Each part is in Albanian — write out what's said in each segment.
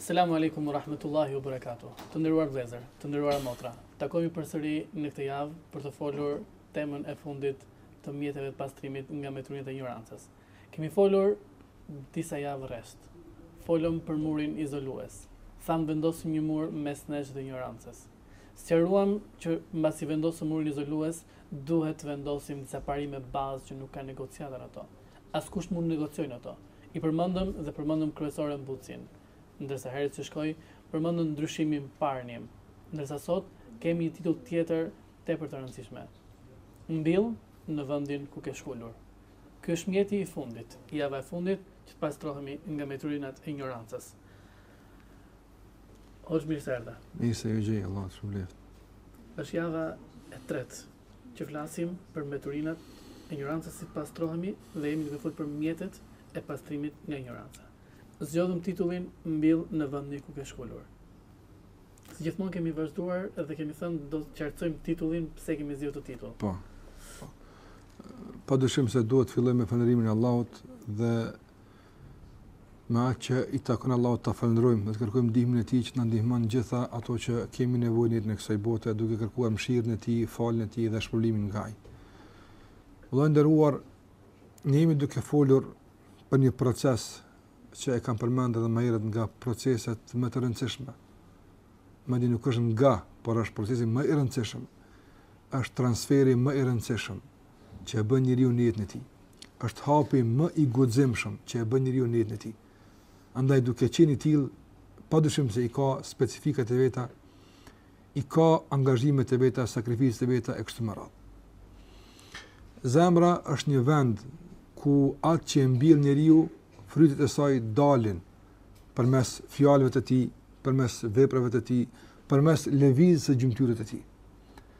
Selamu alejkum u rahmetullahi u berekatu. Të nderuar vëllezër, të nderuara motra. Takohemi përsëri në këtë javë për të folur temën e fundit të mjeteve të pastrimit nga mbeturinat e injorancës. Kemi folur disa javë rresht. Folëm për murin izolues. Tham vendosim një mur mes nesh dhe injorancës. Sqaruam që mbasi vendosim murin izolues, duhet të vendosim disa parime bazë që nuk ka negociata në to. Askush mund negociojë në ato. I përmendëm dhe përmendëm kryesorën Bucin, ndërsa herën që shkoi, përmendëm ndryshimin Parnim, ndërsa sot kemi një titull tjetër tepër të rëndësishme, Mbill në vendin ku ke shkulur. Ky është mjeti i fundit, java e fundit që të pastrohemi nga mbeturinat e injorancës. Hoxhë mirë se erdhe. Mirë se ju gjej, Allah të shpërbleft. Është java e tretë që flasim për mbeturinat e injorancës si pastrohemi dhe jemi duke folur për mjetet e pastrimit nga injoranca. Zgjodhëm titullin Mbill në vendin ku ke shkulur. Si gjithmonë kemi vazhduar dhe kemi thënë do të qartësojmë titullin pse kemi zgjedhur këtë titull. Po. Po. Pa dyshim se duhet të fillojmë me falënderimin e Allahut dhe me atë që i takon Allahut ta falënderojmë dhe të kërkojmë ndihmën e Tij që na ndihmon në gjitha ato që kemi nevojë në të kësaj bote, duke kërkuar mëshirën e Tij, faljen e Tij dhe shpërblimin nga Ai. Vëlla i nderuar, ne jemi duke folur për një proces që e kam përmendur edhe më herët nga proceset më të rëndësishme. Madje nuk është nga, por është procesi më i rëndësishëm. Është transferi më i rëndësishëm që e bën njeriu në jetën e tij. Është hapi më i guximshëm që e bën njeriu në jetën e tij. Andaj duke qenë i tillë, padyshim se i ka specifikat e veta, i ka angazhimet e veta, sakrificat e veta e kështu me radhë. Zemra është një vend ku atë që e mbill njeriu, frytet e saj dalin përmes fjalëve të tij, përmes veprave të tij, përmes lëvizjes së gjymtyrëve të tij.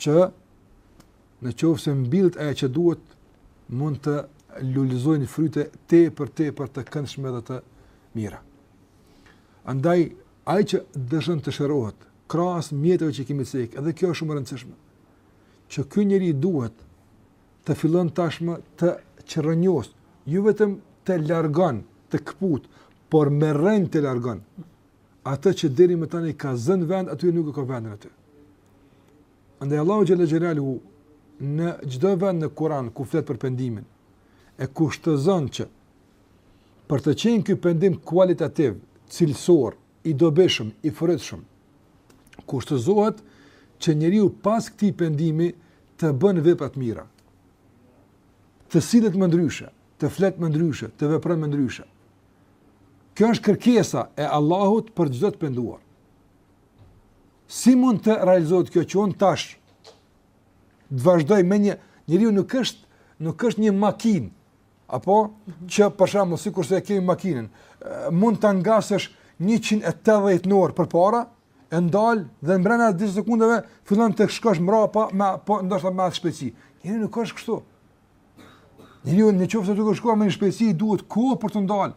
që në qoftë se mbillet ajo që duhet, mund të lulëzojnë fryte tepër tepër të këndshme dhe të mira. Andaj, ai që dëshiron të shërohet, krahas mjeteve që kemi cek edhe kjo është shumë rëndësishme, që ky njeri duhet të fillon tashmë të çrrënjos, jo vetëm të largon, të këput, por me rrënjë të largon, atë që deri më tani ka zënë vend aty nuk e ka vendin aty. Andaj Allahu xhel-le xhelaluhu në çdo vend në Kur'an ku flet për pendimin e kushtëzon që për të qenë ky pendim kualitativ, cilësor, i dobishëm, i frytshëm, kushtëzohet që njeriu pas këtij pendimi të bën vepra të mira. Të sillet më ndryshe, të flet më ndryshe, të vepron më ndryshe. Kjo është kërkesa e Allahut për çdo të penduar. Si mund të realizohet kjo që unë tash të vazhdoj me një njeriu nuk është nuk është një makinë apo që për shembull sikurse kemi makinën mund ta ngasësh 180 në orë përpara e ndal dhe në brenda 10 sekondave fillon të shkosh mbrapa me po ndoshta me atë shpejtësi. Njeriu nuk është kështu. Njeriu në qoftë se është duke shkuar me një shpejtësi duhet kohë për t'u ndal.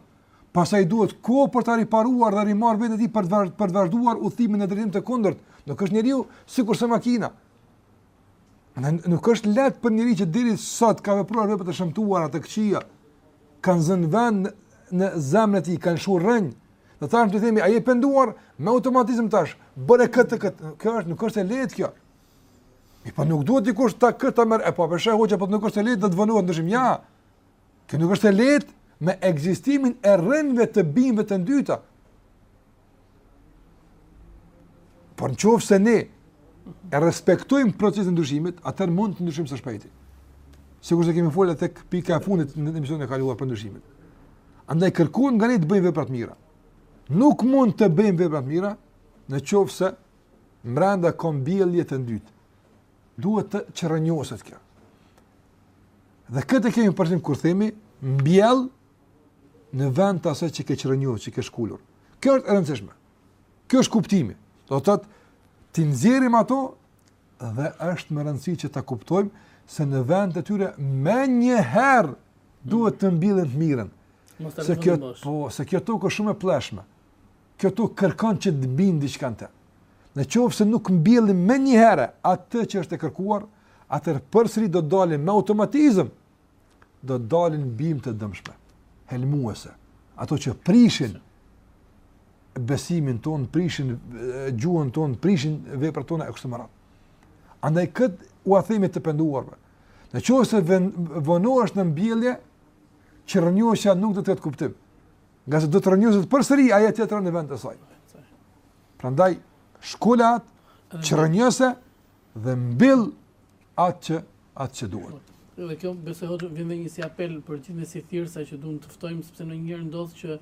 Pastaj duhet kohë për ta riparuar dhe rimarrë vetveten për të për të vazhduar udhëtimin në drejtim të kundërt. Nuk është njeriu sikurse makina. Në, nuk është lehtë për njeri që deri sot ka vepruar vepra të shëmtuara të këqija. Kanë zënë vend në zemrën e tij, kanë lëshuar rrënjë. Dhe tash të themi, a je penduar me automatizëm tash, bëre këtë, këtë. Kjo është, nuk është e lehtë kjo. Mirëpo nuk duhet dikush ta, këtë ta merr, e po po thotë hoxha, po nuk është e lehtë do të vonohet ndryshim. Jo. Kjo nuk është e lehtë me ekzistimin e rrënjëve të bimëve të ndyta. Por në qoftë se ne e respektojmë procesin e ndryshimit, atëherë mund të ndryshojmë së shpejti. Sikurse kemi folur te pika e fundit në emisionin e kaluar për ndryshimin. Andaj kërkohet nga ne të bëjmë vepra të mira. Nuk mund të bëjmë vepra të mira në qoftë se mbrenda ka mbjellje të ndyta. Duhet të çrrënjoset kjo. Dhe këtë kemi për qëllim kur themi mbjell në vend të asaj që ke çrrënjos, që ke shkulur. Kjo është e rëndësishme. Kjo është kuptimi. Do të thotë t'i nxjerrim ato dhe është me rëndësi që ta kuptojmë se në vend të tyre menjëherë duhet të mbjellim të mirën. Se kjo po, se kjo tokë është shumë e plleshme. kjo tokë kërkon që të mbinë diçka në të. Në qoftë se nuk mbjellim menjëherë atë që është e kërkuar, atëherë përsëri do të dalin me automatizëm, do të dalin bimë të dëmshme, helmuese, ato që prishin besimin tonë, prishin gjuhën tonë, prishin veprat tona e kështu me radhë. Andaj këtë ua themi të penduarve. Në qoftë se vonohesh në mbjellje, çrrënjosja nuk do të ketë kuptim. Ngase do të rrënjoset përsëri ajo tjetra në vend të saj. Prandaj, shkule atë, çrrënjose dhe mbill atë që, atë që duhet. Dhe kjo besoj hoxhë vjen edhe si apel për gjithë ne si thirrësa që duam të ftojmë sepse ndonjëherë ndodh që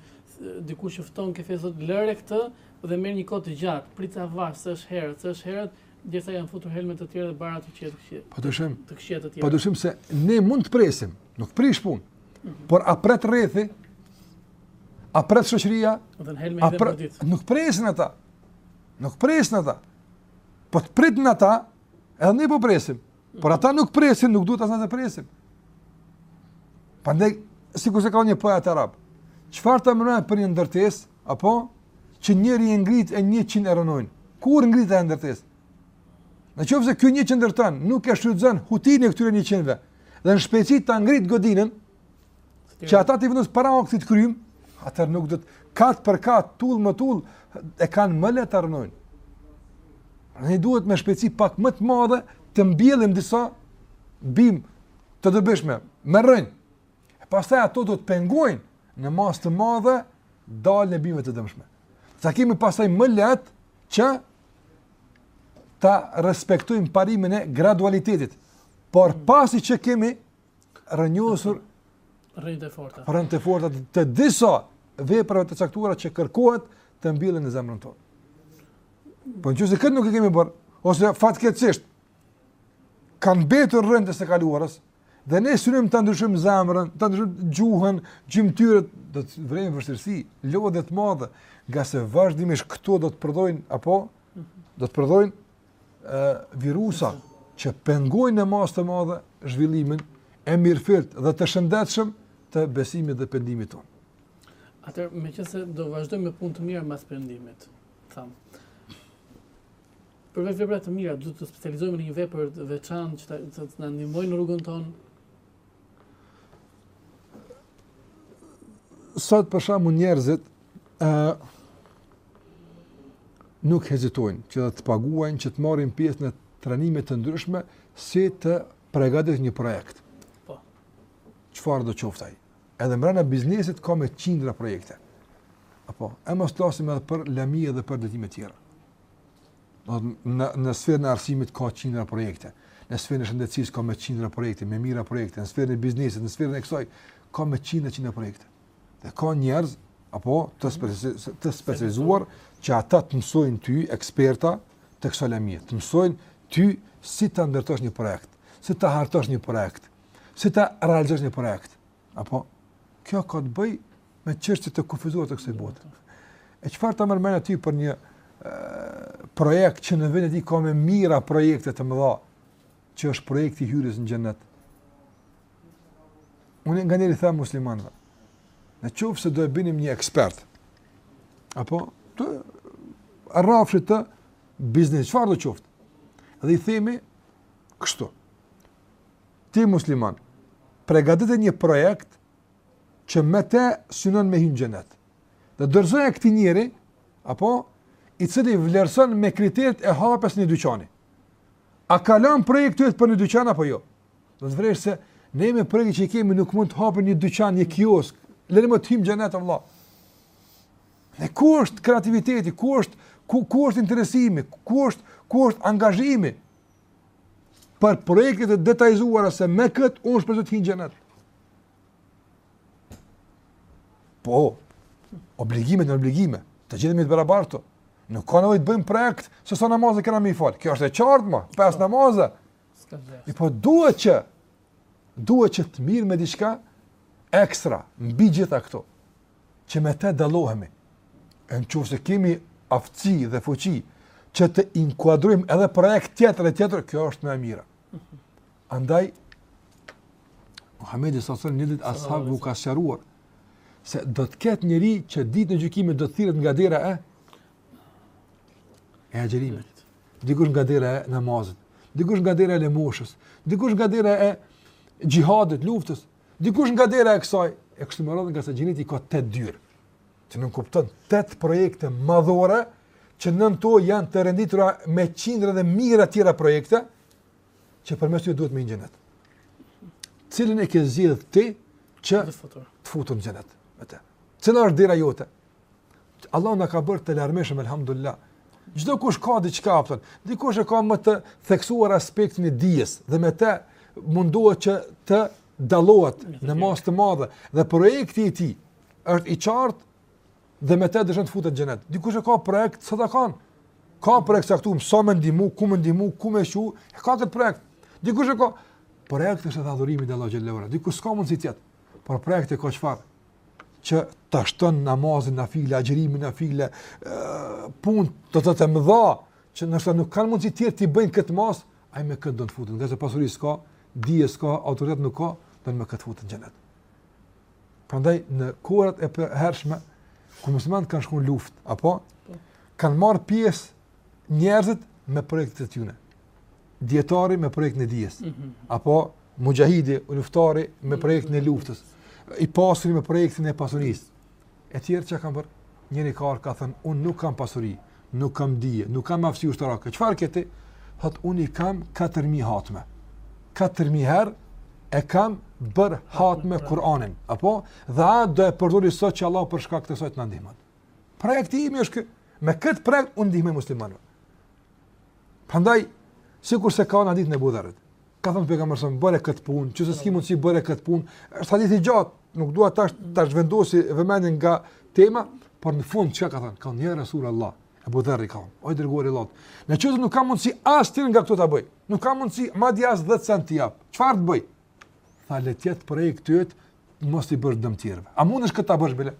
dikush e fton te feja, thotë lëre këtë dhe merr një kohë të gjatë, prit avash, se është herët, se është herët, derisa janë futur helme të tjera dhe barëra të këqija. Pa dyshim. Të këqija të tjera. Pa dyshim se ne mund të presim, nuk prish punë. Por a pret rrethi? A pret shoqëria? A pret nuk presin ata. Nuk presin ata. Po të pritnin ata, edhe ne po presim. Por ata nuk presin, nuk duhet as na të presim. Pandaj sikurse ka një poet arab. Çfarë të merr mendja për një ndërtesë apo që njëri e ngrit e 100 e rënojnë? Kur ngritet ajo ndërtesë? Në qoftë se ky një që ndërton nuk e shfrytëzon hutinë e këtyre njëqindëve dhe në shpejtësi ta ngrit godinën që ata t'i vendosë para aktit të kryer, atëherë nuk dhëtë kat për kat, tullë më tullë, e kanë më lehtë ta rrënojnë. Ne duhet me shpejtësi pak më të madhe të mbjellim disa bimë të dobishme, me rrënjë. E pastaj ato do të pengojnë në masë të madhe daljen e bimëve të dëmshme. Se e kemi pastaj më lehtë, që ta respektojmë parimin e gradualitetit. Por pasi që kemi rrënjosur rrënjë të forta, rrënjë të forta të disa veprave të caktuara që kërkohet të mbillen në zemrën tonë. Po në qoftë se këtë nuk e kemi bërë, ose fatkeqësisht, kanë mbetur rrënjët e së kaluarës, Dhe ne synojmë ta ndryshojmë zemrën, ta ndryshojmë gjuhën, gjymtyrët, do të vërejmë vështirësi, lodhje të madhe, ngase vazhdimisht këto do të prodhojnë apo do të prodhojnë ë virusa që pengojnë në masë të madhe zhvillimin e mirëfilltë dhe të shëndetshëm të besimit dhe pendimit tonë. Atëherë, meqenëse do vazhdojmë me punë të mirë pas pendimit, thamë. Përveç veprave të mira, duhet të specializohemi në një vepër të veçantë që të na ndihmojë në rrugën tonë. Sot për shembull njerëzit ë nuk hezitojnë që të paguajnë që të marrin pjesë në trajnime të ndryshme si të përgatitin një projekt. Po. Çfarëdo qoftë ai? Edhe mbrena biznesit ka me qindra projekte. Apo, e mos flasim edhe për lëmia dhe për drejtime të tjera. Do në në sferën e arsimit ka qindra projekte, në sferën e shëndetësisë ka me qindra projekte, me mijëra projekte, në sferën e biznesit, në sferën e kësaj ka me qindra qindra projekte. Dhe ka njerëz apo të specializuar, të specializuar që ata të mësojnë ty eksperta të kësaj lëmie, të mësojnë ty si ta ndërtosh një projekt, si ta hartosh një projekt, si ta realizosh një projekt. Apo, kjo ka të bëjë me çështje të kufizuar të kësaj bote. E çfarë të merr mendja ty për një projekt që në veten e tij ka me mijëra projekte të mëdha, që është projekti i hyrjes në xhennet. Unë nganjëherë i them muslimanëve, në qoftë se do e binim një ekspert, apo të rrafshit të biznesit, çfarëdo qoftë, dhe i themi kështu, Ti musliman, pregatite një projekt që me te synon me hy në xhenet. Dhe dorëzoja këtij njeriu, apo, i cili vlerëson me kriteret e hapjes së një dyqani. A kalon projekti yt për një dyqan, apo jo? Do të vrejsh se ne me projektet që i kemi nuk mund të hapim një dyqan, një kiosk, lëri më të hym në xhenet, e vla. Ne ku është kreativiteti, ku është, ku, ku është interesimi, ku është, ku është angazhimi, për projekte të detajzuara se me kët unë shpresoj të hy në xhenet. Po, obligimet, në obligime, të gjithë jemi të barabartë. Nuk ka nevojë të bëjmë projekt se sa namazë kemi me fal. Kjo është e qartë më, pes namaze. E po duhet që duhet që të mirremi me diçka ekstra mbi të gjitha këto. që me te dallohemi, e në qofë se kemi aftësi dhe fuqi, që të inkuadrojmë edhe projekt tjetër e tjetër, kjo është më e mira. Andaj, Muhammedi sallallahu alejhi një ditë ashabëve u ka sqaruar, se do të ketë njeri që ditën e gjykimit do të thirret nga dera e e agjerimit, dikush nga dera e namazit, dikush nga dera e lemoshës, dikush nga dera e xhihadit, luftës, dikush nga dera e kësaj, e kështu me radhë ngase xheneti i ka tetë dyer, që nënkupton tetë projekte madhore, që nën to janë të renditura me qindra dhe mijëra tjera projekte, që përmes tyre duhet me hy në xhenet. Cilin e ke zgjidh ti që të fut në xhenet? Cila është dera jote? Allahu na ka bërë të larmishëm elhamdulillah. Çdokush ka diçka apo dikush e ka më të theksuar aspektin e dijes dhe me të mundohet që të dallohet në masë të madhe dhe projekti i tij është i qartë dhe me të dëshon të futet në xhenet. Dikush e ka projekt sadakanë. Ka projekt saktu, sa me ndihmu, ku me ndihmu, ku me shku, e ka këtë projekt. Dikush e ka projekt është adhurimi te Allahu xhelalu. Dikush s'ka mundësi tjetër. Por projekti ka çfarë? që ta shton namazin nafile, agjërimin nafile, punë të të të mëdha, që ndoshta nuk kanë mundësi tjerët t'i bëjnë në këtë masë, ai me këtë do të futet, ngase pasuri s'ka, dije s'ka, autoritet nuk ka, don me këtë të futet në xhenet. Prandaj, në kohërat e mëhershme, kur muslimanët kanë shku në luft, apo, kanë marrë pjesë njerëzit me projektet e tyne. dijetari me projektin e dijes. Mm -hmm. Apo muxhahidi, luftari me mhm. projektin e luftës. I pasuri me projektin e pasurisë. E tjerë që kanë bërë, njëri karë ka thënë, unë nuk kam pasuri, nuk kam dije, nuk kam aftësi ushtarake. Çfarë ke ti? Thot, unë i kam 4.000 hatme. 4.000 herë e kam bërë hatme Kur'anin. Apo? Dhe atë do e përdori sot që Allah për shkak të saj të na ndihmon. Projekti im është ky... Me këtë projekt u ndihmoj muslimanëve. Prandaj sikur se ka në hadithin e Ebu Dherrit. Ka thënë pejgamberi a.s. bëre këtë punë, në qoftë se s'ki mundsi bëre këtë punë. Është hadith i gjatë, nuk dua tash ta zhvendosi vëmendjen nga tema, por në fund çka ka thënë? Tha ja Resulallah, Ebu Dherri tha. O i dërguar i Allahut. Në qoftë nuk ka mundsi asnjë nga këto ta bëj. Nuk ka mundsi madje as 10 cent t'i jap. Çfarë të bëj? Tha le të jetë projekti yt, mos t'i bësh dëm tjerëve. A mundesh këtë ta bësh bile?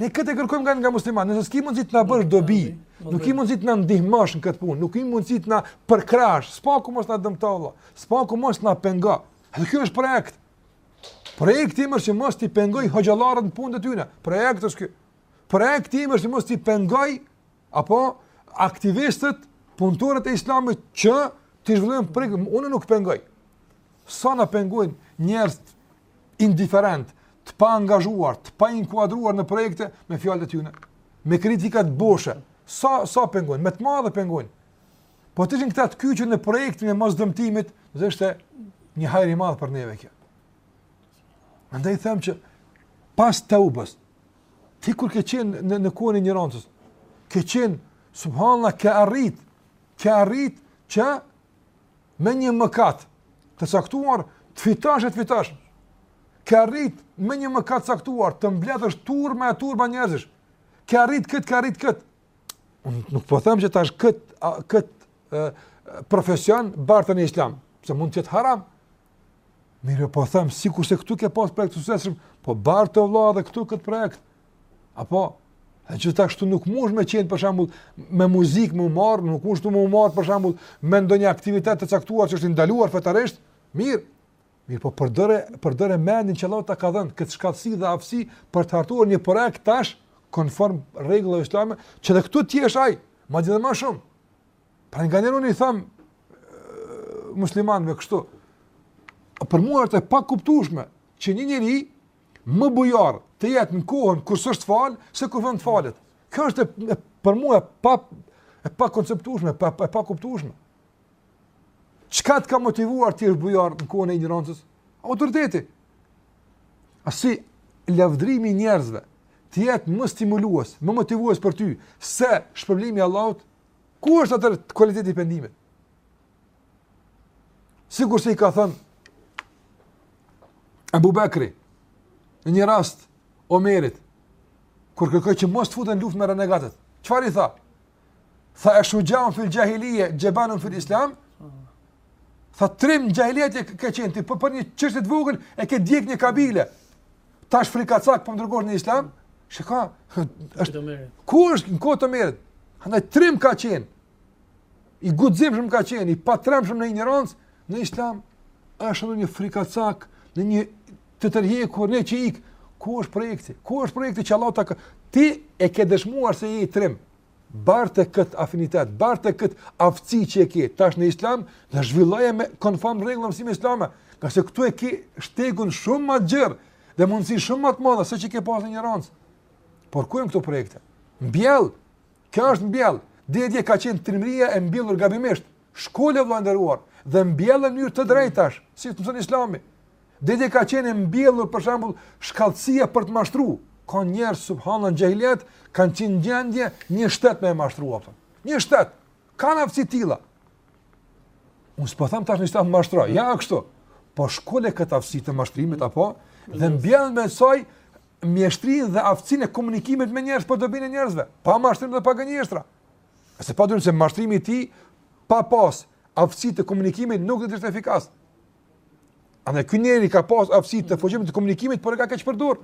Ne këtë e kërkojmë nga nga muslimanët, nëse s'ki mundësi të na bësh dobi, nuk ki mundësi të na ndihmosh në këtë punë, nuk ki mundësi të na përkrahësh, së paku mos na dëmto vëlla, së paku mos na pengo. Edhe ky është projekt. Projekti im është që mos t'i pengoj hoxhallarët në punën e tyre. Projekti është ky. Projekti im është që mos t'i pengoj Apo aktivistët, punëtorët e Islamit që t'i zhvillojnë prik, unë nuk pengoj. Sa na pengojnë njerëz indiferentë, të paangazhuar, të painkuadruar në projekte me fjalët e tyre, me kritikat boshe. Sa sa pengojnë, me të madhe pengojnë. Po të ishin këta të kyçur në projektin e mosdëmtimit, do të ishte një hajër i madh për neve kjo. Andaj them që pas teubes, Ti kur ke qenë në, në kohën e injorancës, ke qenë, subhanallah, ke arrit, ke arrit që me një mëkat të caktuar, të fitosh e të fitosh. Ke arrit me një mëkat të caktuar, të mbledhësh turma e turma njerëzish. Ke arrit këtë, ke arrit këtë. Unë nuk po them që tash këtë, këtë profesion barte në islam, se mund të jetë haram, Mirëpo them, sikurse këtu ke pas projekt të suksesshëm, po barte vëlla edhe këtu këtë projekt. Apo e gjithë ashtu nuk mund me qenë për shembull me muzikë me u marr, nuk mund të me u marr për shembull me ndonjë aktivitet të caktuar që është ndaluar fetarisht. Mirë. Mirëpo përdore, përdore mendin që Allahu ta ka dhënë këtë shkathtësi dhe aftësi për të hartuar një projekt tash konform rregullave islame, që dhe këtu të jesh ai, madje më shumë. Pra nganjëherë unë i them muslimanëve kështu, për mua është e pakuptushme që një njeri më bujar të jetë në kohën kur s'është falë, se kur veç falet. Kjo është e, për mua e pa, e pakonceptushme, e pa, e pakuptushme. Çka të ka motivuar të jesh bujar në kohën e injorancës? Autoriteti. A si lavdrimi i njerëzve të jetë më stimulues, më motivues për ty, se shpërblimi i Allahut, Ku është atëherë kualiteti i pendimit? Sikurse i ka thënë Ebu Bekri, në një rast, Omerit, kur kërkoi që mos të futën në luftë me renegatët, çfarë i tha? Tha e shuxhaun fil xhahilije, xhebanun fil islam, Tha trim xhahilieti e ke qenë ti, po për një çështje të vogël e ke djeg një kabile. Tash frikacak po ndërgohet në islam. Shiko, është Omeri, ku është në kohë të Omerit. Andaj trim ka qenë. I guximshëm ka qenë, i patrembshëm në injorancë, në islam është edhe një frikacak në një të tërhiqë kur ne që ik, ku është projekti? Ku është projekti që Allah ta ka? Ti e ke dëshmuar se je i trim. barte kët afinitet, barte kët aftësi që e ke tash në Islam dhe zhvilloje me konform rregullave, mësimeve Islame, ngase këtu e ke shtegun shumë më të gjerë dhe mundësi shumë më të mëdha se ç'i ke pasur në injorancë. Por ku janë këto projekte? Mbjell. Kjo është mbjell. Dhe dje ka qenë trimëria e mbjellur gabimisht. Shkule vëlla i nderuar dhe mbjelle në mënyrë të drejtë tash, si të mëson Islami. Dje ka qenë mbjellur për shembull shkathtësia për të mashtruar. Ka njerëz subhanallahu në xhahiliet kanë qenë në gjendje një shtet me mashtruar ata. Një shtet kanë aftësi të tilla. Unë s'po them tash në Islam mashtroj, jo kështu. Po shkule këtë aftësi të mashtrimit apo dhe mbjelle në vend të saj mjeshtrin dhe aftësinë e komunikimit me njerëz për dobinë e njerëzve, pa mashtrim dhe pa gënjeshtra. Ngase pa dyshim se mashtrimi i tij, pa pas aftësi të komunikimit nuk do të ishte efikas. E ky njeri ka pas aftësi të fuqishme të komunikimit, por e ka keqpërdor.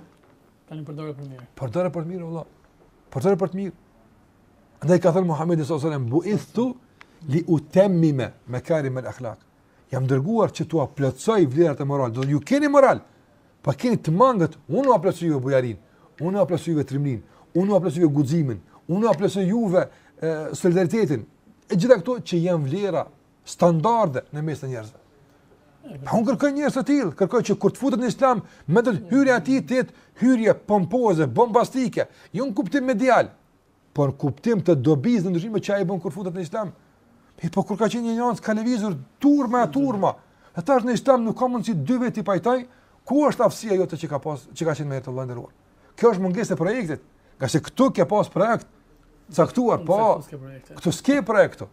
Tani përdore për mirë. Përdore për mirë vëlla. Përdore për të mirë. Andaj ka thënë Muhamedi sallallahu alajhi wasallam, "Bu'ithtu li utammima makarim al-akhlaq." Jam dërguar që t'ua plotësoj vlerat e moralit. Ju keni moral. Po keni të mangët, unë ua plotësoj juve bujarin, unë ua plotësoj juve trimnin, unë ua plotësoj juve guximin, unë ua plotësoj juve e, solidaritetin. E gjitha këto që janë vlera standarde në mes të njerëzve. Pra unë kërkoj njerëz të tillë, kërkoj që kur të futet në Islam, me thënë hyrja e tij të jetë hyrje pompoze, bombastike, jo në kuptim medial, por në kuptim të dobisë dhe ndryshimit që ai bën kur futet në Islam. Mirëpo kur ka qenë në injorancë ka lëvizur turma e turma. Dhe tash në Islam nuk ka mundësi dy vetë t'i pajtojë ku është aftësia jote që ke pas që ka qenë me ty, vëlla i nderuar. Kjo është mungesë e projektit. Ngase këtu ke pas projekt të caktuar, po. Këtu s'ke projekt.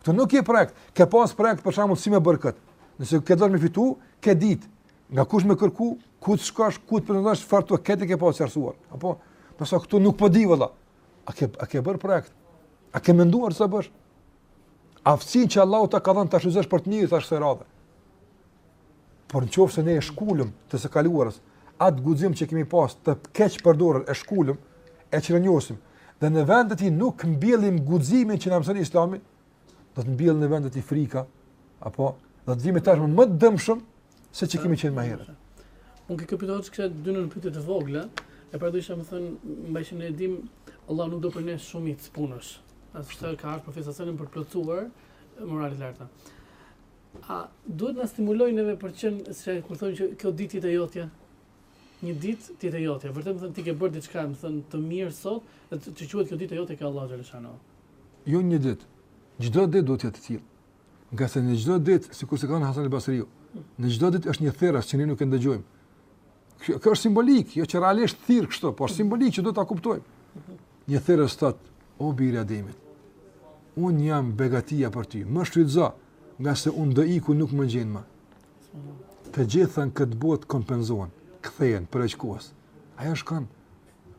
Këtu nuk ke projekt. Ke pas projekt për shembull si me bër kët. Nëse ke dashtë me fitu, ke dit nga kush me kërku, ku të shkosh, ku të pranojsh çfarë, këtë e ke pas të qartësuar. Apo, ndërsa këtu nuk po di vëlla. A ke a ke bër projekt? A ke menduar ç'të bësh? Aftësinë që Allahu ta ka dhënë ta shfrytëzosh për të mirë tash kësaj radhe. Por në qoftë se ne e shkulëm të së kaluarës, atë guxim që kemi pas të keqpërdorur e shkulëm, e çrrënjosim, dhe në vend të tij nuk mbjellim guximin që na mëson islami, do të mbjellim në vend të tij frika, apo do të jemi tashmë më të dëmshëm se që kemi qenë më herët. Unë ke këpita që kështë dy nënpyetje të vogla, e pra dojsha me thënë, mba ishë në edhim, Allah nuk do për ne shumit punës, asë ka ardhë për fesasenin për plotësuar moralin e lartë. A duhet na stimulojë neve për të qenë, sikur thonë që kjo ditë jetë e jotja, një ditë të jetë jotja, vërtet me thënë ti ke bërë diçka, me thënë të mirë sot, dhe të, të quhet kjo ditë e jote te Allahu xhelle shanuhu. Jo një ditë. Çdo ditë duhet të jetë e tillë. Ngase në çdo ditë, sikurse ka thënë Hasan al-Basriu, në çdo ditë është një thirrës që ne nuk e ndëgjojmë. Kjo, kjo është simbolik, jo që realisht thirr kështu, por simbolik që duhet ta kuptojmë. Një thirrës thotë, o biri i Ademit. Unë jam begatia për ty, më shfrytëzo. Ngase unë do iki nuk më gjen më. Të gjitha në këtë botë kompenzohen, kthehen, përveç kohës. Ajo shkon.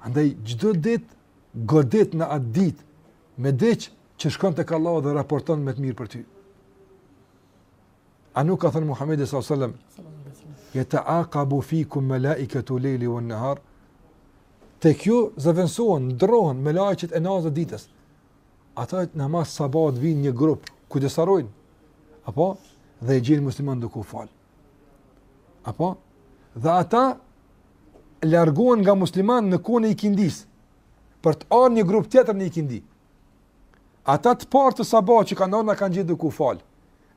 Andaj, çdo ditë, godit në atë ditë, me diçka që shkon tek Allahu dhe raporton më të mirë për ty. A nuk ka thënë Muhammedi s.a.s. Jeteakabu fikum melaiketu lejli ue nehar, Tek ju zëvendësohen, ndërrohen melaiket e natës e ditës. Ata në namaz të sabahit vijnë një grup, ku të sarojnë, apo, dhe i gjejnë muslimanët duke u falë. Apo, dhe ata largohen nga muslimanët në kohën e ikindisë, për të ardhë një grup tjetër në ikindi. Ata të parët të sabahit që kanë ardhë na kanë gjetë duke u falë.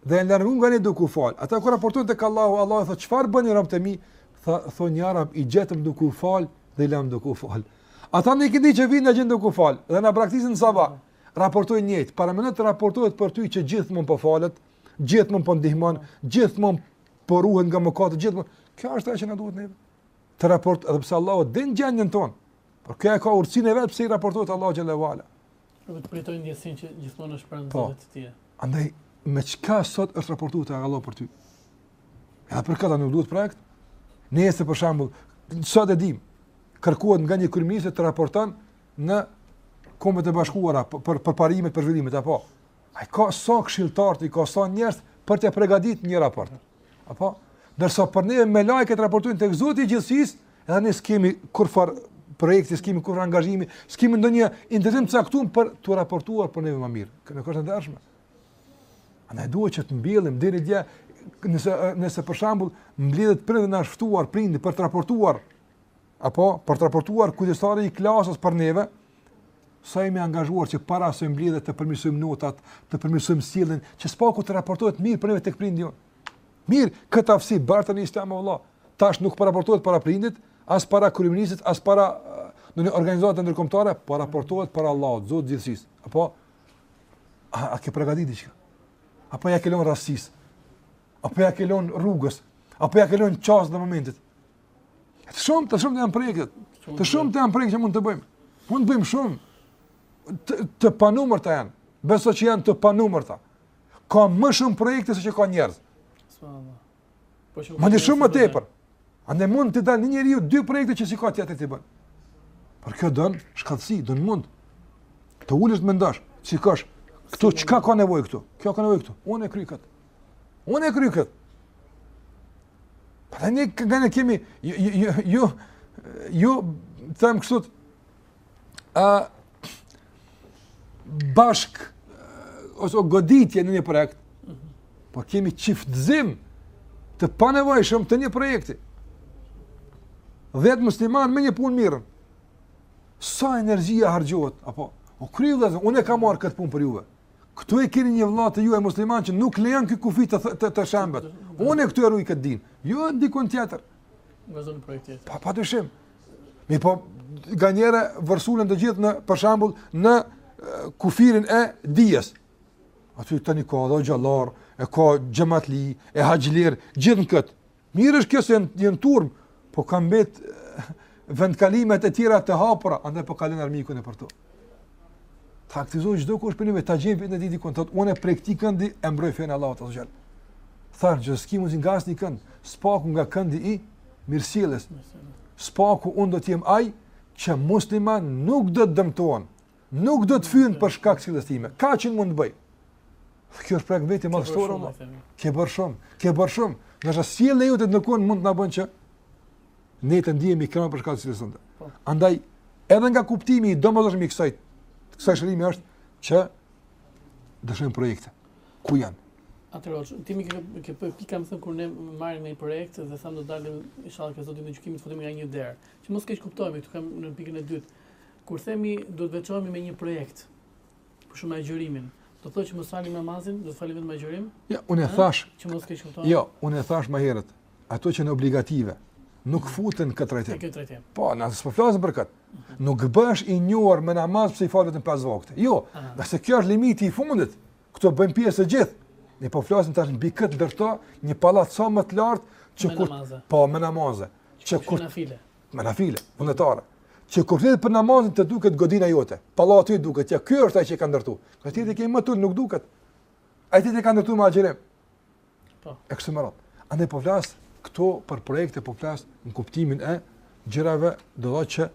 dhe janë largu nga ne duke u fal. Ata kur raportojnë tek Allahu, Allahu thotë çfarë bëjnë robët e mi? Tha thonë ja Rab i gjetëm duke u fal dhe i lamë duke u fal. Ata në ikindi që vijnë na gjejnë duke u fal dhe na braktisin në sabah. Raportojnë njëjtë, paramendo të raportohet për ty që gjithmonë po falet, gjithmonë po ndihmon, gjithmonë po ruhet nga mëkatet, gjithmonë. Kjo është ajo që na duhet ne. Të raport edhe pse Allahu din gjendjen tonë. Por kjo e ka urtësinë e vet pse i raportohet Allahut xhelle ue ala. Nuk të krijojë ndjesinë që gjithmonë është pranë po, të tjera. Andaj, me çka sot është raportu tek Allahu për ty? Edhe për këtë a nuk duhet projekt? Nëse për shembull, sot e dimë, kërkohet nga një kryeministër të raporton në kombet e bashkuara për, për, për parimet, për zhvillimet, apo? Ai ka sa këshilltarë, i ka sa njerëz për të pregatit një raport? Apo, ndërsa për neve melaiket raportojnë tek Zoti i gjithësisë, edhe ne s'kemi kurrfarë projekti, s'kemi kurrfarë angazhimi, s'kemi ndonjë tentim të caktum për t'u raportuar për neve më mirë. Kjo nuk është e ndershme. Andaj duhet që të mbjellim, deri dje, nëse, nëse për shembull, mbledhet prindët, na është ftuar, prindi, për të raportuar, apo për të raportuar kujdestari i klasës për neve, sa jemi angazhuar që para asaj mbledhje të përmirësojmë notat, të përmirësojmë sjelljen, që së paku të raportohet mirë për neve tek prindi jonë. Mirë, këtë aftësi barte në Islam o vëlla. Tash nuk po raportohet para prindit, as para kryeministit, as para ndonjë organizate ndërkombëtare, po raportohet para Allahut, Zotit të gjithësisë. Apo a, a ke përgatitur diçka? Apo ia ke lënë rastësisë? Apo ia ke lënë rrugës? Apo ia ke lënë çastit, momentit? Të shumta, të shumta janë projektet, të shumta janë projektet që mund të bëjmë. Mund të bëjmë shumë, të, të panumërta janë, beso që janë të panumërta. Ka më shumë projekte se që ka njerëz. Po madje shumë më tepër. Ani mund t'i dalë një njeriu dy projekte që s'i ka tjetër t'i bëjë. Por kjo don shkathtësi, don mund. Të ulesh të mendosh, të shikosh, këtu çka ka nevojë këtu? Kjo ka nevojë këtu, unë e kryej këtë. Unë e kryej këtë. Pra ne nga ne kemi, ju, ju, ju, ju, ju të them kështu, a, bashkë, ose o goditje në një projekt, po kemi çiftëzim të panevojshëm te një projekt. Dhjetë muslimanë me një punë merren. Sa energji harxhohet, apo, u kry dhe, unë e kam marrë këtë punë për juve. Këtu e keni një vëlla tuajin musliman që nuk lejon ky kufi të të, të shembet. Unë këtu e ruaj këtë din. Jo diku tjetër. Ka zënë projekt tjetër. Pa pa dyshim. Mirëpo nganjëherë vërsulen të gjithë në për shembull në kufirin e dijes. Aty tani ka edhe hoxhallarë, e ka xhematlinj, e haxhilerë, gjithë në këtë. Mirë është kjo se janë janë turmë, po kanë mbet vendkalimet e tjera të hapura, andaj po kalon armiku nëpër to. Ta aktivizojë çdokush për një ta gjejë veten diku, thotë unë prej këtij këndi e mbroj fenë e Allahut xhel. Thanë që s'ke mundësi nga asnjë kënd, së paku nga këndi i mirësjelljes. Së paku unë do të jem ai që muslimanët nuk do të dëmtohen. Nuk do të fyhen për shkak të sjelljes sime. Kaq mund të bëj. Kjo është projekt vërtet madhështor apo? Ke bërë shumë, ke bërë shumë. Në çfarë sjellë ju të në kund mund të na bën që ne të ndihemi krenarë për shkak të sjelljes sate. Po. Andaj edhe nga kuptimi i domosdoshëm i kësaj kësaj shërbimi është që duhen projekte. Ku janë? Atëherë, ti më ke ke po pika më thonë kur ne marrim një projekt dhe themi do dalim inshallah te Zoti në gjykim të futemi nga një derë. Që mos keqkuptohemi, këtu kam në pikën e dytë. Kur themi do të veçohemi me një projekt, për shembull agjërimin, do të thotë që mos falim namazin, do të falim vetëm agjërim? Jo, unë e thashë. Që mos keqkuptohet. Jo, unë e thashë më herët, ato që janë obligative nuk mhm. futen në këtë trajtim. Këtë trajtim. Po, ne s'po flasim për këtë. Mhm. Nuk bëhesh i njohur me namaz pse i fale të pesë vakte. Jo, sepse kjo është limiti i fundit. Këtu bëjnë pjesë të gjithë. Ne po flasim tash mbi këtë ndërto një pallat sa më të lartë që kur po me namaze. Që kur Me nafile, monetare. Që kur flet për namazin të duket godina jote, pallati i duket, ja ky është ai që ka ndërtu. Kjo që ti ke më tutje nuk duket. Ai tjetri ka ndërtu me agjërim. Po. Ekstremat. Andaj po flas këto për projekte po flas në kuptimin e gjërave do të thotë që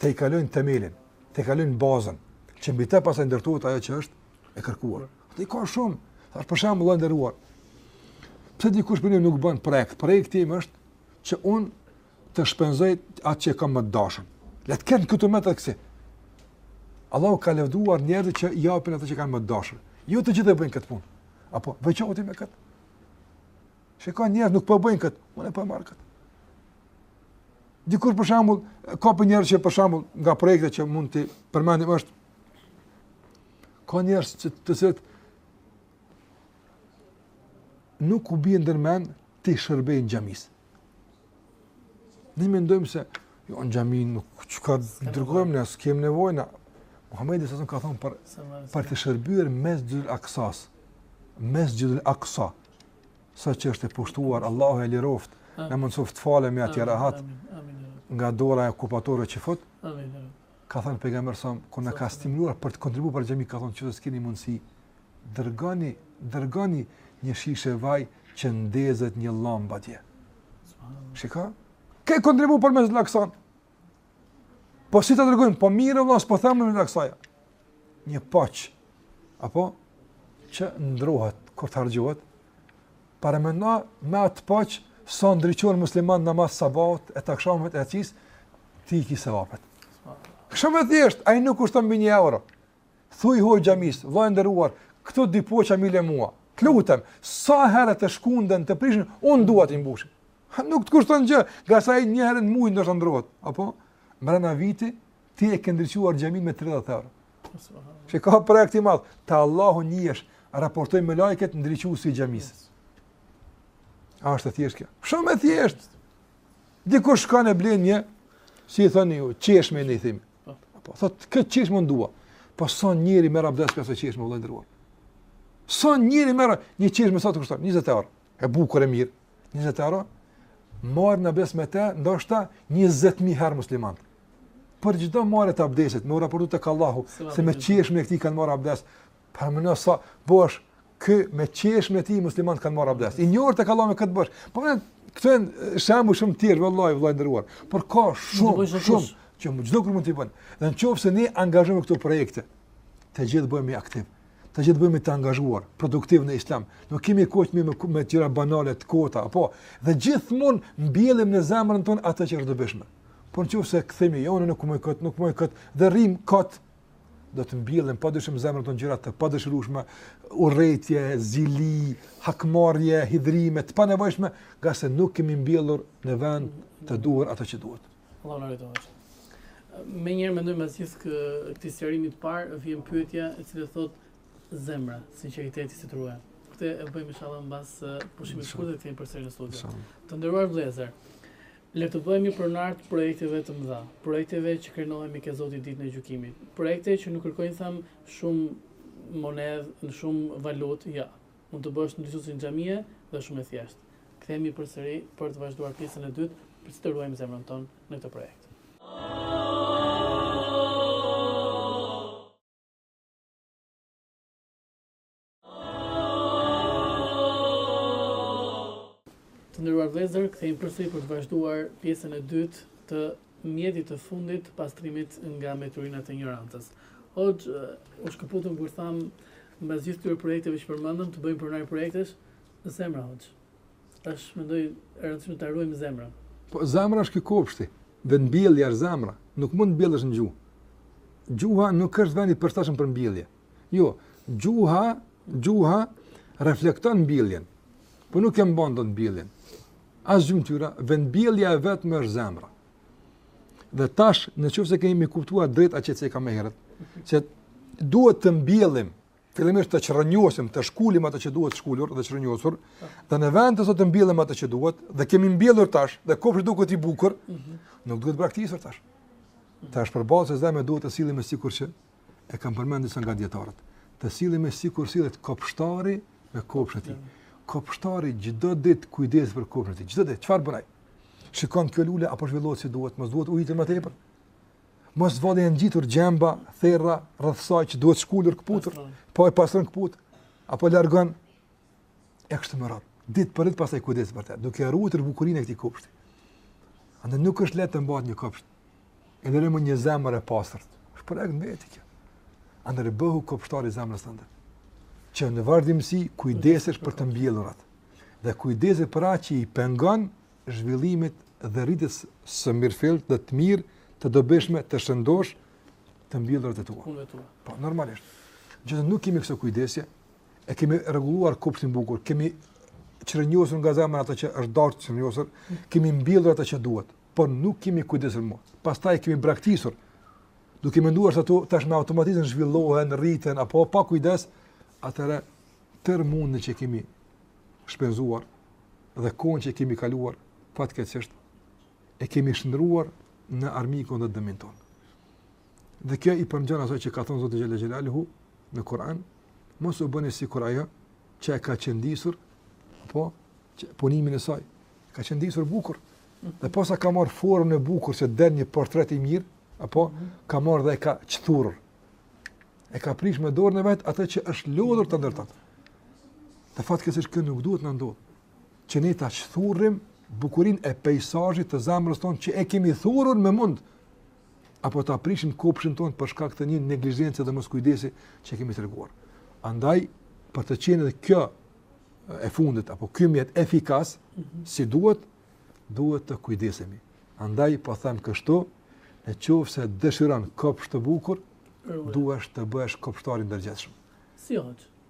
t'i kalojnë temelin, t'i kalojnë bazën, që mbi të pastaj ndërtohet ajo që është e kërkuar. Këto i ka shumë, është për shembull, vëlla i nderuar. Pse dikush për një nuk bën projekt? Projekti im është që un të shpenzoj atë që kam më të dashur. Le të kenë këtu me të kësi. Allahu ka lavdëruar njerëzit që i japin atë që kanë më të dashur. Jo të gjithë e bëjnë këtë punë. Apo veçohu ti me këtë. Shiko njerëz nuk po bëjnë këtë, unë e po marr këtë. Dikur për shembull, ka për njerëz që për shembull nga projekte që mund të përmendim është, ka njerëz të cilët nuk u bie ndër mend t'i shërbejnë xhamisë. Ne mendojmë se jo në xhami nuk, çka dërgojmë ne, s'kem nevojë na. Muhamedi a.s. ka thon për për të shërbyer Mesxhidul Aksas. Mesxhidul Aksasë që është e pushtuar, Allahu e liroft, na mundsoft të falemi atje rahat. Nga dora e okupatorëve çifut. Amin. ka thënë pejgamberi a.s. kur na ka stimuluar për të kontribuar për xhami ka thënë nëse s'keni mundsi dërgoni dërgoni një shishe vaj që të ndezet një llambë atje. Shiko. Ke kontribu për Mesxhidul Aksan? Po si ta dërgojmë? Po mirë vëlla, s'po them Mesxhidul Aksaja. Një poç apo që ndrohet kur të harxhohet Paramendo me atë poç sa ndriçon muslimanë namaz sabahut e t'akshamit e jacis ti i ke sevapet. Shumë e thjesht, ai nuk kushton mbi 1 euro. Thuaj hoxhës xhamis, vlla i nderuar, këto dy poça m'i le mua. Të lutem, sa herë të shkunden të prishen, un dua t'i mbush. Nuk të kushton gjë, ngase ai një herë në muaj ndoshta ndrohet, apo brenda vitit Ti e ke ndriçuar xhamin me 30 euro. Çka projekt i madh, te Allahu njihesh, raportojnë melaiket ndriçuesi i xhamisë. A është e thjeshtë kjo? Shumë e thjeshtë. Dikush shkon e blen një, si i thoni ju, çeshme i thim. Po. po thot këtë çeshme dua. Po s'bën njeri merr abdes pesë çeshme vëlla i nderuar. S'bën njeri, me një çeshme sa të kushton 20 euro. E bukur e mirë. 20 euro. Marrin abdes me të, ndoshta 20000 herë musliman. Për çdo marrë të abdesit, me raportu tek Allahu se me çeshmen e këtij kanë marrë abdes. Për më në sa bosh kë me çeshmen e këtij musliman kanë marrë abdes. I njëjtë tek Allahu me këtë bosh. Po më këto janë shembuj shumë të tjerë vallahi vëlla i nderuar. Por ka shumë shumë që çdokush mund të bën. Dhe në qoftë se ne angazhohemi këto projekte, të gjithë bëhemi aktiv të gjithë bëhemi të angazhuar, produktiv në islam. Nuk kemi kohë me gjëra banale të kota, apo dhe gjithmonë mbjellim në zemrën tonë atë që është dobishme. Por në qoftë se themi jo, nuk muj këtë, nuk muj këtë dhe rrim kot do të mbjellen pa dyshim në zemrat tona gjëra të padëshirueshme, urrejtje, zili, hakmarrje, hidhërime të panevojshme, ngase nuk kemi mbjellur në vend të duhur ato që duhet. Allahu na ruajttë. Menjëherë mendoj mbas gjithë kë, këtij sqarimi të parë, vjen pyetja e cila thotë zemra, sinceriteti si të ruhet. Këtë e bëjmë inshallah mbas pushimit shkurt dhe të jemi përsëri në studio. Të nderuar vëllezër, Le të bëhemi pronarë të projekteve të mëdha, projekteve që krenohemi ke Zoti ditën e gjykimit, projekte që nuk kërkojnë thamë shumë monedhë, në shumë valutë, jo. Mund të bësh një, dy, si një xhamie dhe është shumë e thjeshtë. Kthehemi përsëri për të vazhduar pjesën e dytë për si ta ruajmë zemrën tonë në këtë projekt. Të nderuar vëllezër, kthehemi përsëri për të vazhduar pjesën e dytë të mjetit të fundit të pastrimit nga meturinat e injorancës. Hoxhë, u shkëputëm kur thamë mbas gjithë këtyre projekteve që përmendëm të bëhemi pronarë projektesh në zemra hoxhë. Tash mendoj e rëndësishme ta ruajmë zemrën. Po zemra është ky kopshti, vetë mbjellja është zemra, nuk mund të mbjellësh në gjuhë. Gjuha nuk është vend i përshtatshëm për mbjellje. Jo, gjuha, gjuha reflekton mbjelljen, po nuk e mban dot mbjelljen. As gjymtyra, vendmbjellja e vetme është zemra. Dhe tash, në qofë se kemi kuptuar drejt atë që e kam më herët, që duhet të mbjellim, fillimisht të çrrënjosim, të shkulim atë që duhet shkulur dhe çrrënjosur, dhe në vend të saj të mbjellim atë që duhet, dhe kemi mbjellur tash, dhe kopshti duket i bukur, mhm. nuk duhet braktisur tash. Tash përballë zemrës duhet të sillemi sikur që e kanë përmendur disa nga dietarët. Të sillemi sikur sillet kopshtari me kopshtin e tij. Kopshtari çdo ditë kujdeset për kopshtin e tij. Çdo ditë çfarë bën ai? Shikon kjo lule a po zhvillohet si duhet, mos duhet ujitur më tepër. Mos vallë i janë ngjitur gjemba, ferra, rreth saj që duhet shkulur këputur, po e pastron këput, apo largon E kështu me radhë. Ditë për ditë pastaj kujdes për të, duke ruajtur bukurinë e këtij kopshti. Andaj nuk është lehtë të mbahet një kopsht. E lëre më një zemër e pastër. Është projekt mbi të kjo. Andaj bëhu kopshtar i zemrës tënde. Që në vazhdimsi kujdesesh për të mbjellurat dhe kujdesesh për atë që i pengon zhvillimit dhe rritjes së mirëfillt dhe të mirë, të dobishme, të shëndosh të mbjellurat e tua. Po normalisht. Që nëse nuk kemi këso kujdesje, e kemi rregulluar kopshtin bukur, kemi çrënjosur nga zemra ato që është dashur të çrënjosur, kemi mbjellur ato që duhet, por nuk jemi kujdesur më. Pastaj i kemi braktisur. Duke menduar se ato tash me automatizëm zhvillohen, rriten apo pa kujdes, atëherë tërë mundin që kemi shpenzuar dhe kohën që kemi kaluar fatkeqësisht e kemi shndruar në armikun dhe dëmin tonë. Dhe kjo i përngjan asaj që ka thënë Zoti Xhel-le Xhelaluhu në Kuran, mos u bëni sikur ajo që e ka qëndisur, po, që punimin e saj, ka qëndisur bukur, dhe posa ka marrë formën e bukur, si te një portret i mirë, apo, ka marrë dhe e ka çthurur, e ka prish me dorën e vet atë që është lodhur ta ndërtojë. Fatkeqësisht kjo nuk duhet t'na ndodhë, që ne ta çthurim bukurinë e pejsazhit të zemrës tonë që e kemi thurur me mund, apo ta prishim kopshtin tonë për shkak të një neglizhence dhe moskujdesi që kemi treguar. Andaj për të qenë edhe kjo e fundit apo ky mjet efikas mm -hmm. si duhet duhet të kujdesemi. Andaj po them kështu, në qoftë se dëshiron kopsht të bukur, duhesh të bëhesh kopshtar i ndërgjegjshëm. Si hoqë?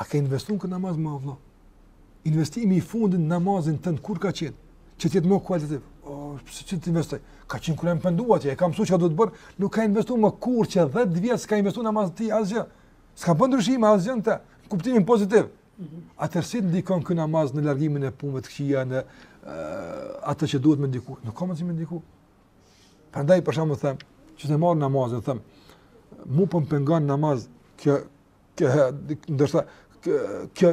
A ke investuar në këtë namaz më vëllai? Investimi i fundit në namazin tënd kur ka qenë? Që të jetë më kualitativ. Oh, pse ti të investoj? Ka qenë kur jam penduar ti, e kam mësuar çka duhet bër, nuk ke investuar më kurrë që 10 vjet s'ke investuar në namaz ti asgjë. S'ke bën ndryshim asgjë në të, në kuptimin pozitiv. Mhm. Atëherë si të ndikon ky namaz në largimin e punëve të këqija, në uh, atë që duhet me ndiku? Nuk ka mundësi me ndiku. Prandaj për shembull them, që ta marr namazin, them, mu po më pengon në namaz kjo kjo ndoshta kjo kjo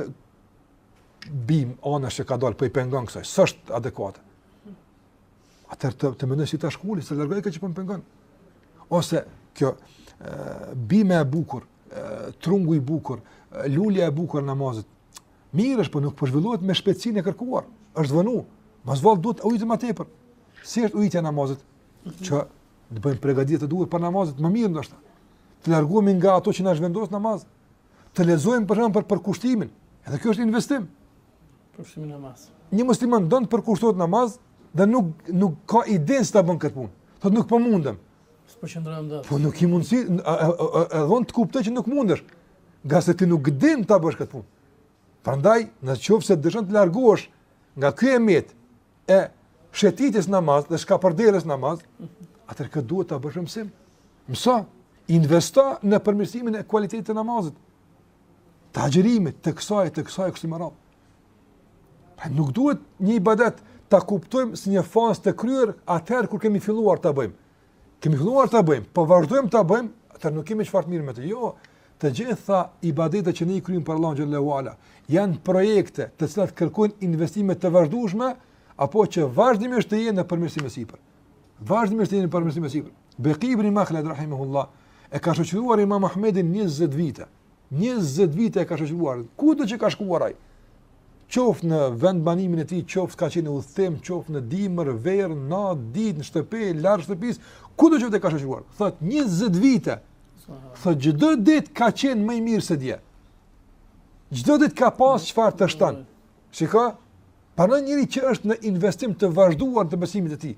bimë anash që ka dal po i pengon kësaj, s'është adekuate. Atëherë të mendoj si ta shkuli, si ta largoj këtë që po më pengon. Ose kjo bima e bukur, trungu i bukur, lulja e bukur e namazit, Mirë është, po nuk po zhvillohet me shpejtësinë e kërkuar. Është vonë. Mos vallë duhet ujit më tepër. Si është ujitja e namazit? Mhm. Që të bëjmë përgatitje të duhur për namazin, më mirë ndoshta. Të largohemi nga ato që na zhvendosin në namaz. Të lexojmë për shembull për përkushtimin. Edhe kjo është investim. Përkushtimi në namaz. Një musliman don të përkushtohet në namaz dhe nuk nuk ka idenë si ta bën këtë punë. Thotë nuk po mundem. S'përqendrohem dot. Po nuk ke mundsi, edhe unë të kuptoj që nuk mundesh. nga se ti nuk din ta bësh këtë punë. Prandaj, në qoftë se dëshon të largohesh nga ky emër "eshte titis" namaz dhe shka përdeles namaz, atëherë këtë duhet ta bësh mësim. Mëso, investo në përmirësimin e kualitetit të namazit, të agjerimit, të kësaj, të kësaj, kështu me radhë. Pra nuk duhet një ibadet ta kuptojmë si një fazë të kryer atëherë kur kemi filluar ta bëjmë. Kemi filluar ta bëjmë, po vazhdojmë ta bëjmë, atëherë nuk kemi çfarë të merremi me të. Jo, të gjitha ibadetet që ne i kryejmë për Allahun xhel-le ue ala janë projekte të cilat kërkojnë investime të vazhdueshme apo që vazhdimisht të jenë në përmirësim të sipër. Vazhdimisht të jenë në përmirësim të sipër. Beki ibn Mahled rahimehullah e ka shoqëruar Imam Ahmedin 20 vite. 20 vite e ka shoqëruar, kudo që ka shkuar ai, qoftë në vendbanimin e tij, qoftë ka qenë në udhëtim, qoftë në dimër, verë, natë, ditë, në shtëpi, larg shtëpisë, kudo që e ka shoqëruar. Thotë 20 vite. Thotë çdo ditë ka qenë më i mirë se dje. Çdo ditë ka pas çfarë të shton. Shiko, pra një njeri që është në investim të vazhduar të besimit të tij.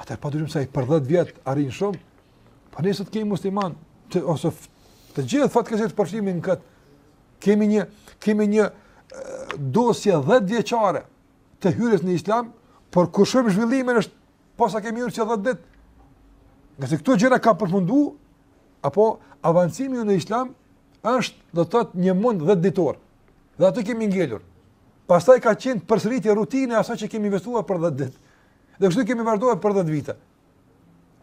Atëherë pa dyshim se ai për 10 vjet arrin shumë, Po ne sot kemi muslimanët ose të gjithë fatkeqësisht përfshihemi në këtë. Kemi një kemi një dosje 10 vjeçare të hyrjes në islam, por kur shohim zhvillimin është posa kemi hyrë që 10 ditë. Ngase këto gjëra kanë përfundu, apo avancimi në islam është, do të thotë, një mund 10 ditor. Dhe aty kemi ngelur. Pastaj ka qenë përsëritje rutinë e asaj që kemi investuar për 10 ditë. Dhe kështu kemi vazhduar për 10 vite.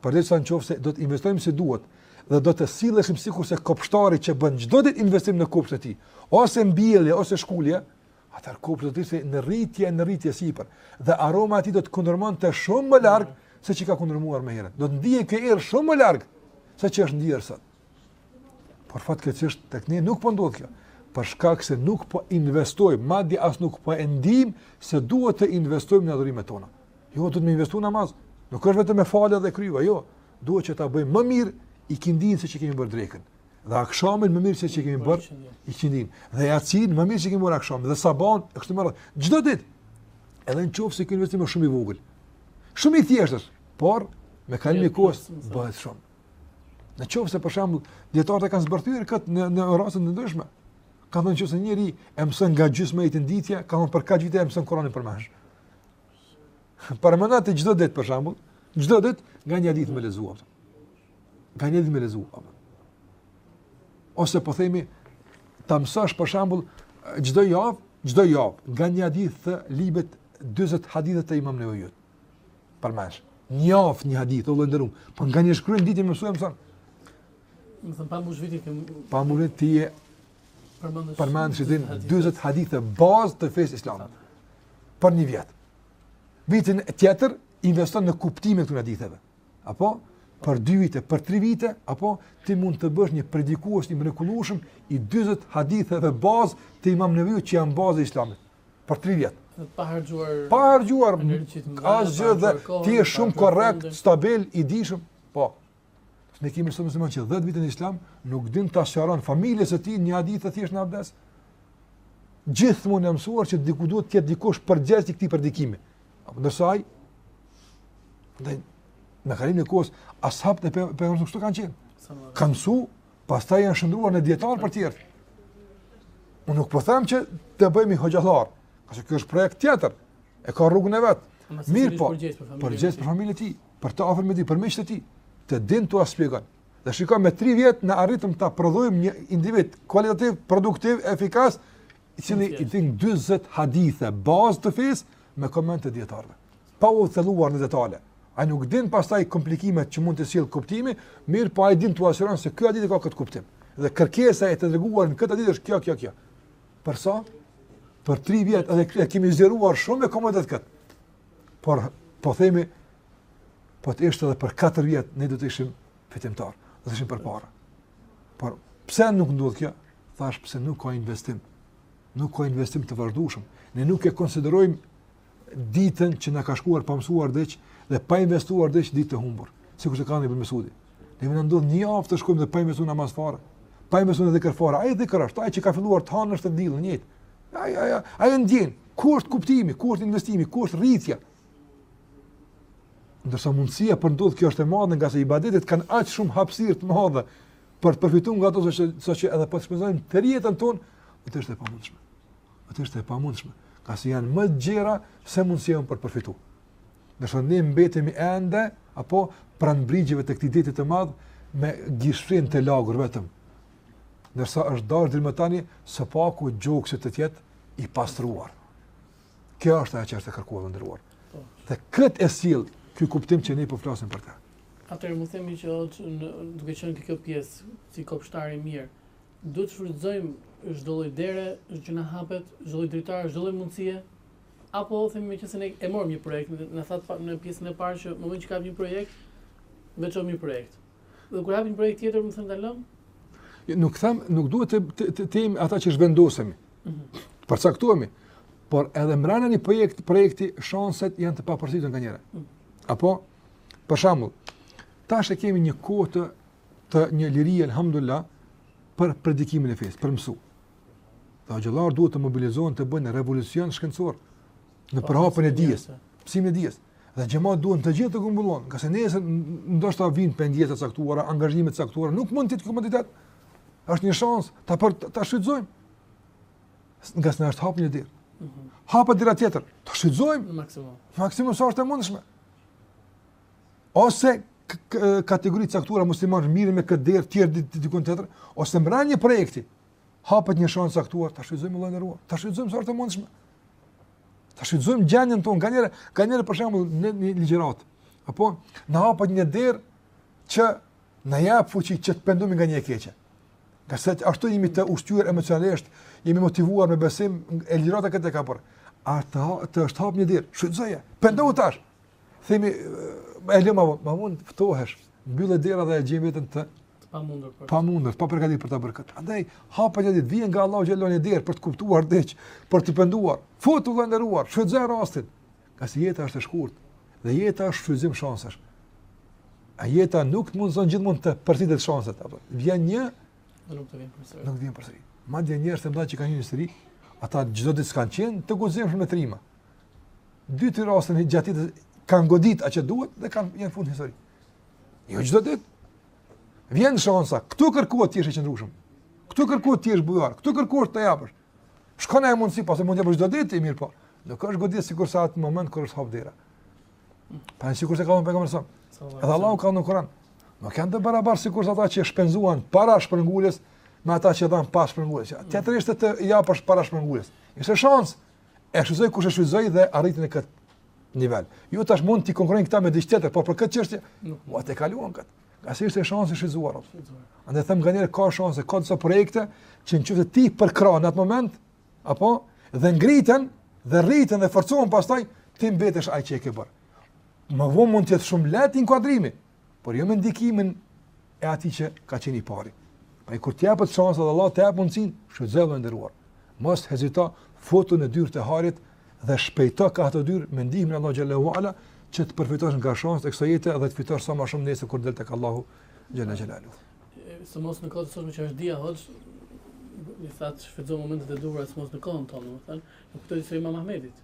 Përderisa në qoftë se do të investojmë si duhet dhe do të silleshim sikurse kopshtari që bën çdo ditë investim në kopshtin e tij, ose mbjellje ose shkulje, atëherë kopshti do të ishte në rritje, në rritje sipër dhe aroma e tij do të kundërmonte shumë më larg se çka ka kundërmuar më herët. Do të ndihej kjo erë shumë më larg se ç'është ndier sot. Por fatkeqësisht tek ne nuk po ndodh kjo për shkak se nuk po investojmë, madje as nuk po e ndijmë se duhet të investojmë në adhurimet tona. Jo, duhet me investu në namaz. Nuk është vetëm me falë dhe kryva, jo. Duhet që ta bëjmë më mirë ikindinë se që kemi bërë drekën. Dhe akshamin më mirë se që kemi bërë ikindinë. Dhe jacinë më mirë se që kemi bërë akshamin. Dhe sabahun, e kështu me radhë. Çdo ditë, edhe në qoftë se ka një investim shumë i vogël. Shumë i thjeshtë, por me kalimin e kohës bëhet shumë. Në qoftë se për shembull, dijetarët e kanë zbërthyer këtë në, në raste të ndryshme. Kanë thënë qoftë se njeri e mëson nga gjysmë ajeti në ditë, kanë thënë për kaq vite e mëson Kuranin përmendsh. Përmëna të çdo ditë, për shembull, çdo ditë, nga një hadith me lexu. Nga një hadith me lexu. Ose po themi, të mësosh, për shembull, çdo javë, çdo javë, nga një hadith të librit 40 hadithet të imam Neveviut. Përmendsh, një javë një hadith, o i nderum, por po nga një shkronjë n'ditë me mësu e mëson. Me thënë, pa më zhvitit, pa më zhvitit, ti e përmend që din 40 hadithe bazë të fesë islame për një vjet. Vitin tjetër, investon në kuptimet e këtyre haditheve. Apo, për dy vite, për tri vite, apo, ti mund të bëhesh një predikues i mrekullueshëm i 40 haditheve bazë të imam Neveviut që janë baza e islamit. Për tri vjet. Pa harxhuar... Pa harxhuar asgjë dhe ti je shumë korrekt, stabil, i dijshëm. Po, Ne kemi sot muslimanë që 10 vite në islam nuk din t'ia sqaron familjes së tij një hadith të thjeshtë në abdes. Gjithmonë i mësuar që diku duhet të jetë dikush përgjegjës i këtij predikimi. Apo ndërsa ai me kalimin e kohës ashabët e pejgamberit nuk kanë qenë. Kanë mësu, pastaj janë shndërruar në dijetarë për të tjerët. Unë nuk po them që të bëhemi hoxhallar, ngase ky është projekt tjetër. E ka rrugën e vet. Mirëpo përgjegjës për familjen e tij. për të afërmit e tij, për miqtë e tij, të din t'ua shpjegon. Dhe shikoni me 3 vjet ne arritëm të prodhojmë një individ kualitativ, produktiv, efikas, i cili i din 40 hadithe, bazë të fesë, me komentet e dijetarëve. Pa u thelluar në detale. Ai nuk din pastaj komplikimet që mund të sjellë kuptimi, mirëpo ai din t'ua sqaron se ky hadith ka këtë kuptim. Dhe kërkesa e të Dërguarit në këtë hadith është kjo, kjo, kjo. Për sa? Për 3 vjet edhe kemi zgjeruar shumë me komoditet këtë. Por po themi po të ishte edhe për 4 vjet ne do të ishim fitimtarë. Do të ishim përpara. Por pse nuk ndodh kjo? Thashë pse nuk ka investim. Nuk ka investim të vazhdueshëm. Ne nuk e konsiderojmë ditën që na ka shkuar pa mësuar diç dhe pa investuar diç ditë të humbur, sikurse ka thënë Ibn Mesudi. Ne mund të ndodh një javë të shkojmë dhe pa investuar në namaz fare. Pa investuar në dhikr fare. Ai dhikr është, ai që ka filluar ta thanë është ende i njëjtë. Ai ai ai e ndjen. Ku është kuptimi? Ku është investimi? Ku është rritja? Ndërsa mundësia për të ndodh kjo është e madhe ngase ibadetet kanë aq shumë hapësirë të madhe për të përfituar nga ato që saqë edhe po të shpenzojmë tërë jetën tonë, atë është e pamundshme. Atë është e pamundshme, ngase janë më të gjëra se mundësia për të përfituar. Nëse ne mbetemi ende apo pranë brigjeve të këtij deti të madh me gishtin të lagur vetëm. Ndërsa është dashur deri më tani, së paku gjoksi të jetë i pastruar. Kjo është ajo që është e kërkuar, të nderuar. Po. Dhe këtë e sill ky kuptim që ne po flasim për të. Atëherë mund të themi që ne, duke qenë këto pjesë si kopshtari i mirë, duhet të shfrytëzojmë çdo lloj dere që na hapet, çdo lloj dritare, çdo lloj mundësie Apo themi meqenëse ne e morëm një projekt, na thatë në pjesën e parë domethënë që ka një projekt, veçse një projekt. Dhe kur hapim një projekt tjetër, domethënë dalëm? Jo, nuk them, nuk duhet të, të, të, ata që zhvendosemi, mm -hmm. të përcaktohemi, por edhe mbrenda një projekt, projekti, shanset janë të papërsëritshme nganjëherë. Mm -hmm. Apo, për shembull, tash e kemi një kohë të, të një liri, alhamdulillah, për predikimin e fesë, për mësu. Dhe hoxhallarë duhet të mobilizohen të bëjnë revolucion shkencor në përhapjen e dijes, mësimin e dijes. Dhe xhemati duhet të gjithë të grumbullohen, ngase nesër ndoshta vijnë pengesa të caktuara, angazhime të caktuara, nuk mund të ketë komoditet, është një shans të për ta shfrytëzojmë, ngase na është hapë një derë. Mhm. Hapet dera tjetër, ta shfrytëzojmë, maksimum, maksimum sa është e mundshme. Ose kategori të caktuara muslimanë merren me këtë derë, tjerë dikund të tjetër, ose mbrenda një projekti, hapet një shans i caktuar, ta shfrytëzojmë vëlla i nderuar. Ta shfrytëzojmë sa është e mundshme. Ta shfrytëzojmë gjendjen tonë, nganjëherë, nganjëherë për shembull në një ligjërat. Apo na hapet një derë që na jep fuqi që të pendohemi nga një e keqe. Ngase ashtu jemi të ushqyer emocionalisht, jemi motivuar me besim e ligjërata këtë ka për. Aty të është hap një derë, shfrytëzoje. Pendohu tash. Themi e lëmë, më vonë ftohesh. Mbyllë dera dhe e gjejmë vetën të të pamundur të pamundur, pa përgatitur për ta bërë këtë. Andaj hapet që ti vjen nga Allahu xhallahu një derë për të kuptuar diç, për t'u penduar. Futu vëlla i nderuar, shfrytëzoje rastin. Ngase jeta është e shkurt dhe jeta është shfrytëzim shansesh. A jeta nuk të mundson gjithmonë të përsëriten shanset apo. Vjen një dhe nuk të vjen përsëri. Nuk vjen përsëri. Madje njerëz të mëdhenj që kanë një histori, ata çdo ditë s'kanë qenë të guximshëm e trima. Dy tre raste gjatë jetës kanë godit atë që duhet dhe kanë një fund historik. Jo çdo ditë. Vjen shansa, këtu kërkohet të jesh i qëndrueshëm. Këtu kërkohet të jesh bujar, këtu kërkohet të japësh. Shkon ajo mundsi pastaj mund të bësh çdo ditë mirëpo nuk është goditje sikurse atë moment kur është hap dera. Po sikurse ka thënë pejgamberi. Edhe Allahu ka në Kur'an. Nuk janë të barabartë sikurse ata që shpenzuan para shpërngulës me ata që dhan pas shpërngulës. Tjetër ishte të japësh para shpërngulës. Ishte shans. E shfrytëzoi kush e shfrytëzoi dhe arriti në këtë nivel. Jo tash mund të konkurrojnë këta me diç tjetër, por për këtë çështje ua tejkaluan këta. Ngase është shansi i shfrytëzuar. Andaj them nganjëherë ka shanse, ka disa projekte që nëse ti i përkrah në atë moment, apo dhe ngriten dhe rriten dhe forcohen pastaj ti mbetesh ai që e ke bër. Më vonë mund të jetë shumë lehtë inkuadrimi, por jo me ndikimin e atij që ka qenë i pari. Pra kur të japet shansa dhe Allah të jap mundësin, shfrytëzoje i nderuar. Mos hezito, futu në dyer të hajrit dhe shpejto kah ato dyer me ndihmën e Allahut teala që të përfitosh nga shansa e kësaj jete dhe të fitosh sa më shumë nesër kur del tek Allahu xhele xhelaluhu. Sidomos në kohë të sotme që është dija, hoxhë, i thatë shfrytëzo momentet e duhura sidomos në kohën tonë, domethënë, e kuptoj se Imam Ahmedit.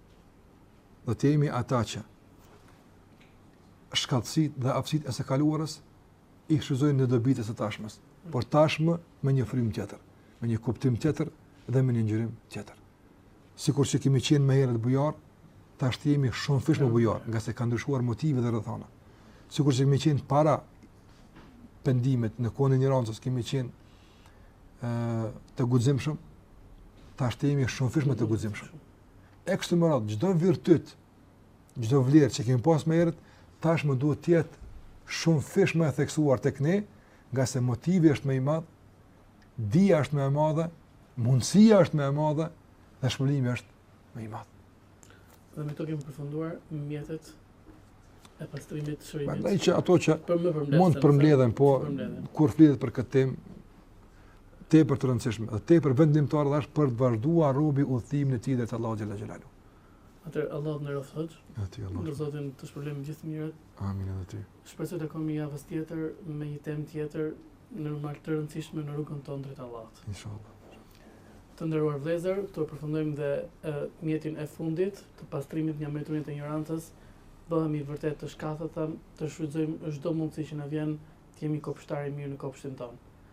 do të jemi ata që shkathtësitë dhe aftësitë e së kaluarës i shfrytëzojmë në dobi të së tashmes, por tashmë me një frymë tjetër, me një kuptim tjetër dhe me një ngjyrim tjetër. Sikur që kemi qenë më herët bujarë, tash të jemi shumëfish më bujarë, ngase ka ndryshuar motivi dhe rrethana. Sikur që kemi qenë para pendimit në kohën e injorancës, kemi qenë e, të guximshëm, tash të jemi shumëfish më të guximshëm. e kështu me radhë, çdo virtyt, çdo vlerë që kemi pas më herët, tashmë duhet të jetë shumëfish më e theksuar tek ne, ngase motivi është më i madh, dija është më e madhe, mundësia është më e madhe dhe shpërblimi është më i madh. Dhe me këto kemi përfunduar mjetet e pastrimit të shërimit. Pra ndër ato që mund të përmledhen, po, kur flitet për këtë temë, tepër të rëndësishme dhe tepër vendimtare që është për të vazhduar robi udhëtimin e tij drejt Allahut xhele xhelaluhu. Atë Allahu më rroftë. Atë Allahu. Lus Zotin të shpërblen me gjithë të mirat. Amin edhe ty. Shpresoj takohemi javës tjetër me një temë tjetër në radhë të rëndësishme në rrugën tonë drejt Allahut. Inshallah. Të nderuar vëllezër, këtu e përfundojmë dhe e, mjetin e fundit të pastrimit nga mjetin e injorancës. Bëhemi vërtet të shkathët, të shfrytëzojmë çdo mundësi që na vjen të jemi kopshtari mirë në kopshtin tonë.